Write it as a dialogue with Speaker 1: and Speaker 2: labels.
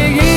Speaker 1: cheguei.